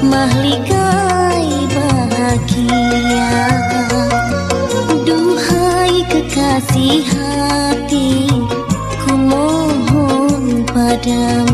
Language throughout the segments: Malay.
mahligai bahagia. Duhai kekasih hati Ku mohon padamu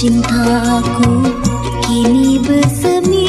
cintaku kini bersemi.